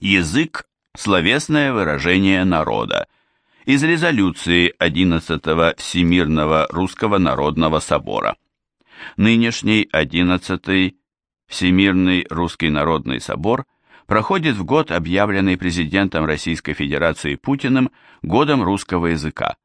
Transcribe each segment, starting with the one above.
Язык – словесное выражение народа. Из резолюции 11 Всемирного Русского Народного Собора. Нынешний 11 Всемирный Русский Народный Собор проходит в год, объявленный президентом Российской Федерации Путиным годом русского языка.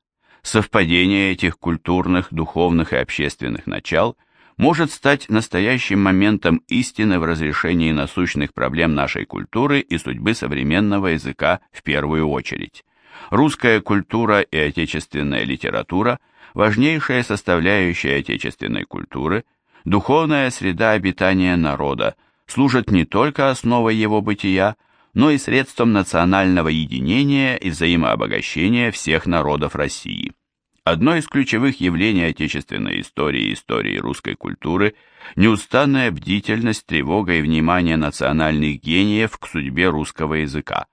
Совпадение этих культурных, духовных и общественных начал может стать настоящим моментом истины в разрешении насущных проблем нашей культуры и судьбы современного языка в первую очередь. Русская культура и отечественная литература – важнейшая составляющая отечественной культуры, духовная среда обитания народа, служат не только основой его бытия, но и средством национального единения и взаимообогащения всех народов России. Одно из ключевых явлений отечественной истории и истории русской культуры – неустанная бдительность, тревога и внимание национальных гениев к судьбе русского языка.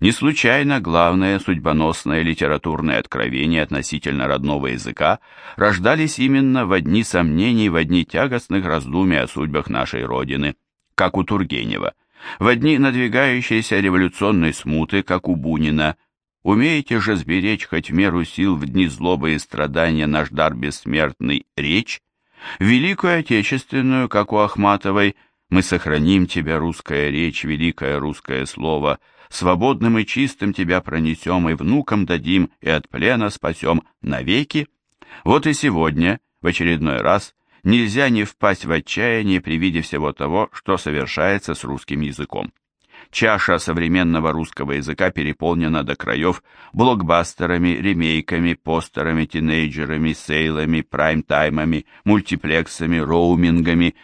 Не случайно главное судьбоносное литературное откровение относительно родного языка рождались именно в дни сомнений, в дни тягостных раздумий о судьбах нашей Родины, как у Тургенева, в дни надвигающейся революционной смуты, как у Бунина, Умеете же сберечь хоть меру сил в дни злобы и страдания наш дар бессмертный речь? Великую Отечественную, как у Ахматовой, мы сохраним тебя, русская речь, великое русское слово, свободным и чистым тебя пронесем и внукам дадим, и от плена спасем навеки. Вот и сегодня, в очередной раз, нельзя не впасть в отчаяние при виде всего того, что совершается с русским языком. Чаша современного русского языка переполнена до краев блокбастерами, ремейками, постерами, тинейджерами, сейлами, прайм-таймами, мультиплексами, роумингами.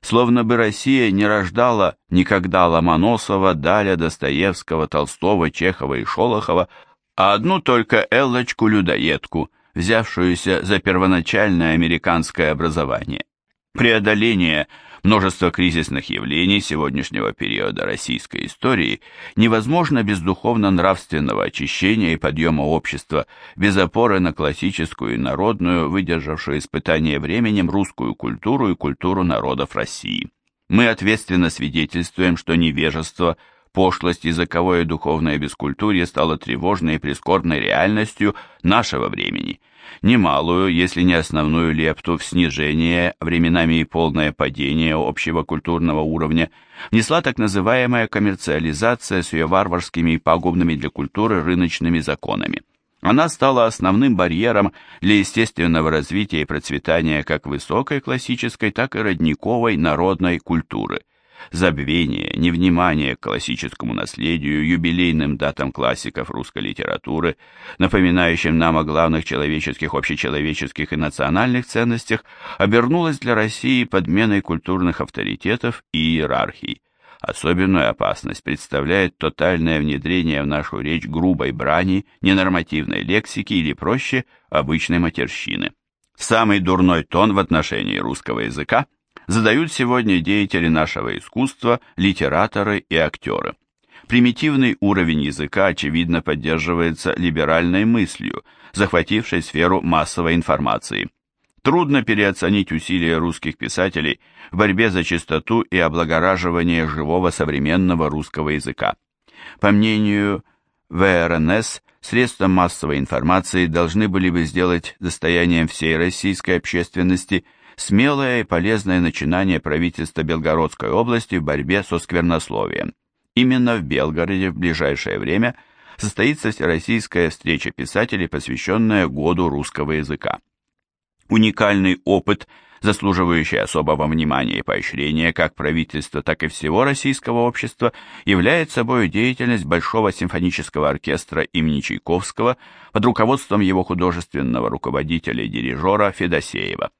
Словно бы Россия не рождала никогда Ломоносова, Даля, Достоевского, Толстого, Чехова и Шолохова, а одну только Эллочку-людоедку, взявшуюся за первоначальное американское образование. Преодоление – Множество кризисных явлений сегодняшнего периода российской истории невозможно без духовно-нравственного очищения и подъема общества, без опоры на классическую и народную, выдержавшую испытание временем русскую культуру и культуру народов России. Мы ответственно свидетельствуем, что невежество, пошлость, языковое и духовное бескультурье стало тревожной и прискорбной реальностью нашего времени – немалую, если не основную лепту в снижение, временами и полное падение общего культурного уровня, внесла так называемая коммерциализация с ее варварскими и пагубными для культуры рыночными законами. Она стала основным барьером для естественного развития и процветания как высокой классической, так и родниковой народной культуры – забвение, невнимание к классическому наследию, юбилейным датам классиков русской литературы, напоминающим нам о главных человеческих, общечеловеческих и национальных ценностях, обернулось для России подменой культурных авторитетов и иерархий. Особенную опасность представляет тотальное внедрение в нашу речь грубой брани, ненормативной лексики или, проще, обычной матерщины. Самый дурной тон в отношении русского языка – задают сегодня деятели нашего искусства, литераторы и актеры. Примитивный уровень языка, очевидно, поддерживается либеральной мыслью, захватившей сферу массовой информации. Трудно переоценить усилия русских писателей в борьбе за чистоту и облагораживание живого современного русского языка. По мнению ВРНС, средства массовой информации должны были бы сделать достоянием всей российской общественности – смелое и полезное начинание правительства Белгородской области в борьбе со сквернословием. Именно в Белгороде в ближайшее время состоится всероссийская встреча писателей, посвященная году русского языка. Уникальный опыт, заслуживающий особого внимания и поощрения как правительства, так и всего российского общества, является собой деятельность Большого симфонического оркестра имени Чайковского под руководством его художественного руководителя и дирижера Федосеева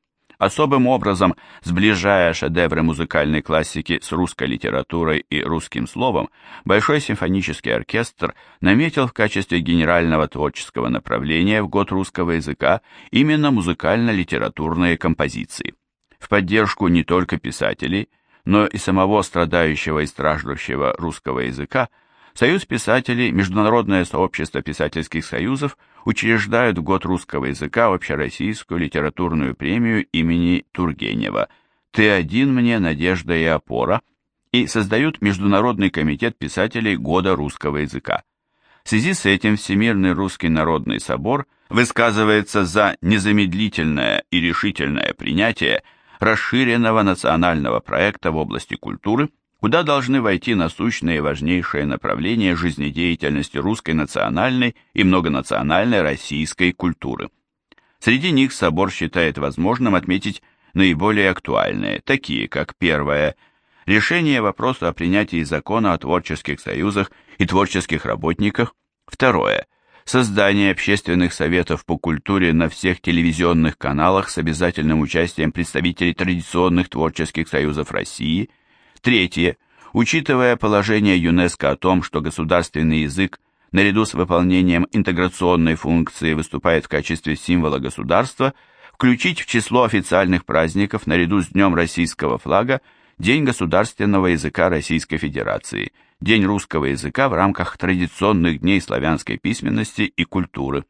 особым образом сближая шедевры музыкальной классики с русской литературой и русским словом, Большой симфонический оркестр наметил в качестве генерального творческого направления в год русского языка именно музыкально-литературные композиции. В поддержку не только писателей, но и самого страдающего и страждущего русского языка Союз писателей, Международное сообщество писательских союзов учреждают в год русского языка общероссийскую литературную премию имени Тургенева «Ты один мне, надежда и опора», и создают Международный комитет писателей Года русского языка. В связи с этим Всемирный русский народный собор высказывается за незамедлительное и решительное принятие расширенного национального проекта в области культуры, куда должны войти насущные и важнейшие направления жизнедеятельности русской национальной и многонациональной российской культуры. Среди них собор считает возможным отметить наиболее актуальные, такие как первое – решение вопроса о принятии закона о творческих союзах и творческих работниках, второе – создание общественных советов по культуре на всех телевизионных каналах с обязательным участием представителей традиционных творческих союзов России, третье – учитывая положение ЮНЕСКО о том, что государственный язык наряду с выполнением интеграционной функции выступает в качестве символа государства, включить в число официальных праздников наряду с Днем российского флага День государственного языка Российской Федерации, День русского языка в рамках традиционных дней славянской письменности и культуры.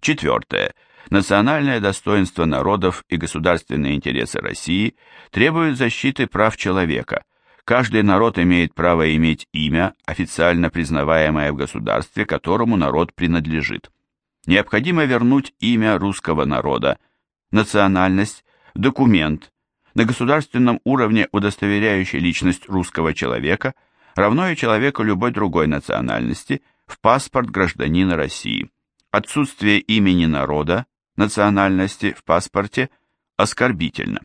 Четвертое. Национальное достоинство народов и государственные интересы России требуют защиты прав человека. Каждый народ имеет право иметь имя, официально признаваемое в государстве, которому народ принадлежит. Необходимо вернуть имя русского народа, национальность, документ, на государственном уровне удостоверяющий личность русского человека, равно и человеку любой другой национальности, в паспорт гражданина России. Отсутствие имени народа, национальности в паспорте оскорбительно.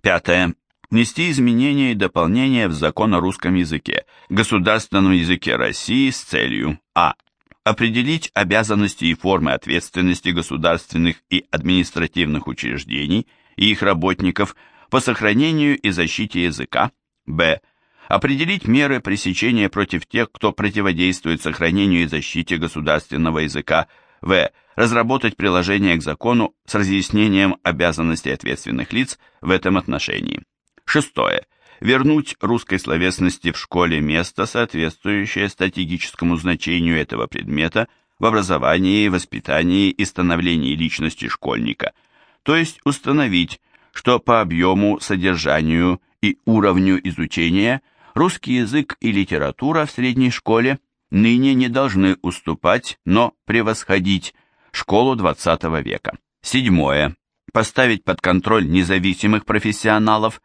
Пятое. Внести изменения и дополнения в закон о русском языке, государственном языке России с целью а. Определить обязанности и формы ответственности государственных и административных учреждений – и их работников по сохранению и защите языка, б. Определить меры пресечения против тех, кто противодействует сохранению и защите государственного языка, в. Разработать приложение к закону с разъяснением обязанностей ответственных лиц в этом отношении. Шестое. Вернуть русской словесности в школе место, соответствующее стратегическому значению этого предмета в образовании, воспитании и становлении личности школьника – то есть установить, что по объему, содержанию и уровню изучения русский язык и литература в средней школе ныне не должны уступать, но превосходить школу XX века. Седьмое. Поставить под контроль независимых профессионалов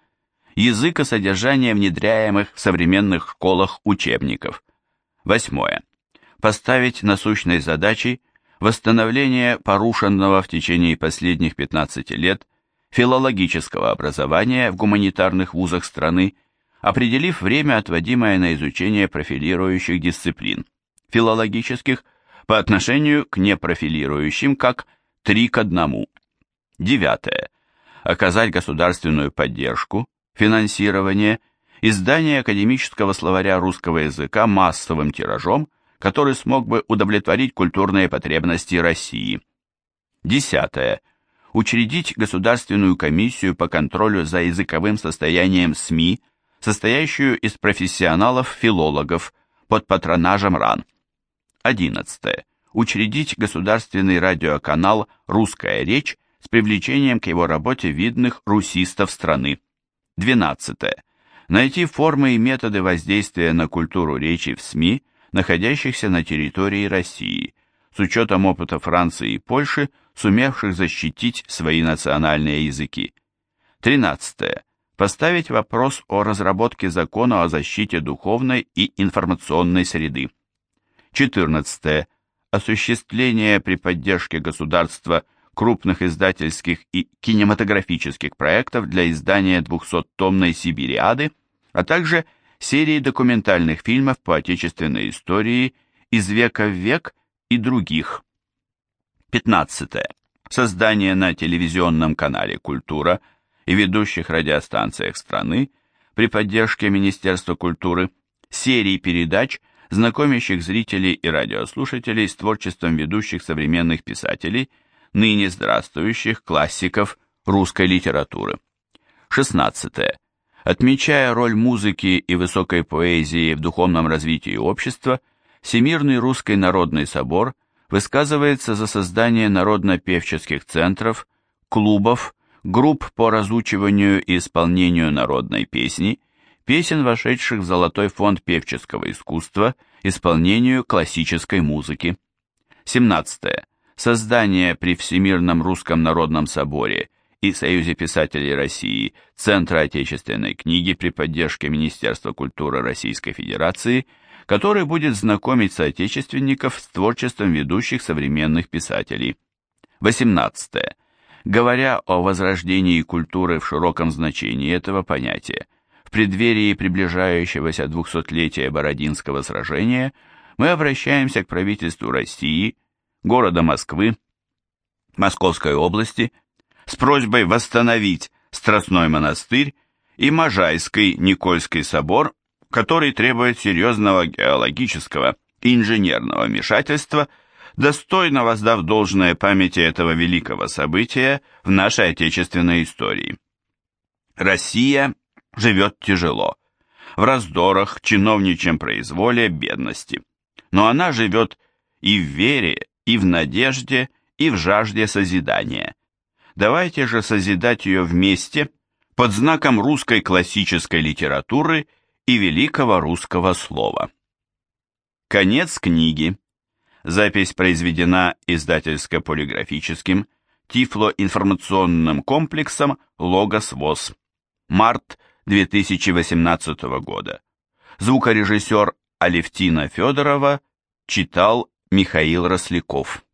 язык и содержание внедряемых в современных школах учебников. Восьмое. Поставить насущной задачей восстановление порушенного в течение последних 15 лет филологического образования в гуманитарных вузах страны, определив время, отводимое на изучение профилирующих дисциплин, филологических, по отношению к непрофилирующим, как 3 к 1. Девятое. Оказать государственную поддержку, финансирование, издание академического словаря русского языка массовым тиражом который смог бы удовлетворить культурные потребности России. Десятое. Учредить Государственную комиссию по контролю за языковым состоянием СМИ, состоящую из профессионалов-филологов под патронажем РАН. Одиннадцатое. Учредить государственный радиоканал «Русская речь» с привлечением к его работе видных русистов страны. Двенадцатое. Найти формы и методы воздействия на культуру речи в СМИ – находящихся на территории России, с учетом опыта Франции и Польши, сумевших защитить свои национальные языки. 13. Поставить вопрос о разработке закона о защите духовной и информационной среды. 14. Осуществление при поддержке государства крупных издательских и кинематографических проектов для издания 200-томной Сибириады, а также серии документальных фильмов по отечественной истории «Из века в век» и других. 15. Создание на телевизионном канале «Культура» и ведущих радиостанциях страны при поддержке Министерства культуры серии передач, знакомящих зрителей и радиослушателей с творчеством ведущих современных писателей, ныне здравствующих классиков русской литературы. 16 Отмечая роль музыки и высокой поэзии в духовном развитии общества, Всемирный Русский Народный Собор высказывается за создание народно-певческих центров, клубов, групп по разучиванию и исполнению народной песни, песен, вошедших в Золотой фонд певческого искусства, исполнению классической музыки. 17. Создание при Всемирном Русском Народном Соборе и Союзе писателей России Центра отечественной книги при поддержке Министерства культуры Российской Федерации, который будет знакомить соотечественников с творчеством ведущих современных писателей. 18. Говоря о возрождении культуры в широком значении этого понятия, в преддверии приближающегося 200-летия Бородинского сражения мы обращаемся к правительству России, города Москвы, Московской области с просьбой восстановить Страстной монастырь и Можайский Никольский собор, который требует серьезного геологического и инженерного вмешательства, достойно воздав должное памяти этого великого события в нашей отечественной истории. Россия живет тяжело, в раздорах, чиновничьем произволе, бедности. Но она живет и в вере, и в надежде, и в жажде созидания. Давайте же созидать ее вместе под знаком русской классической литературы и великого русского слова. Конец книги. Запись произведена издательско-полиграфическим Тифло-информационным комплексом «Логос ВОЗ». Март 2018 года. Звукорежиссер Алевтина Федорова читал Михаил Росляков.